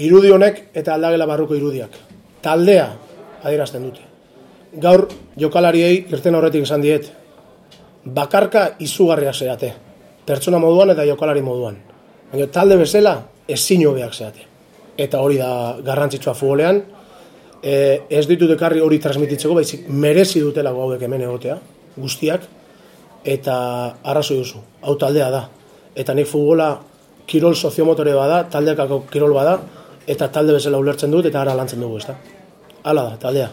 irudi honek eta aldagela barruko irudiak. Taldea adierazten dute. Gaur jokalariei irten horretik esan diet. Bakarka izugarriak zeate. Pertsona moduan eta jokalari moduan. Baina talde bezala ezin hobeak zeate. Eta hori da garrantzitsua futbolean. E, ez ditut ekarri hori transmititzeko, baizik merezi dutela hauek hemen egotea, guztiak, eta arrazoi duzu, hau taldea da. Eta nik futbola kirol soziomotore bada, taldeakako kirol bada, eta talde bezala ulertzen dut, eta ara lantzen dugu, ez da. Hala da, taldea.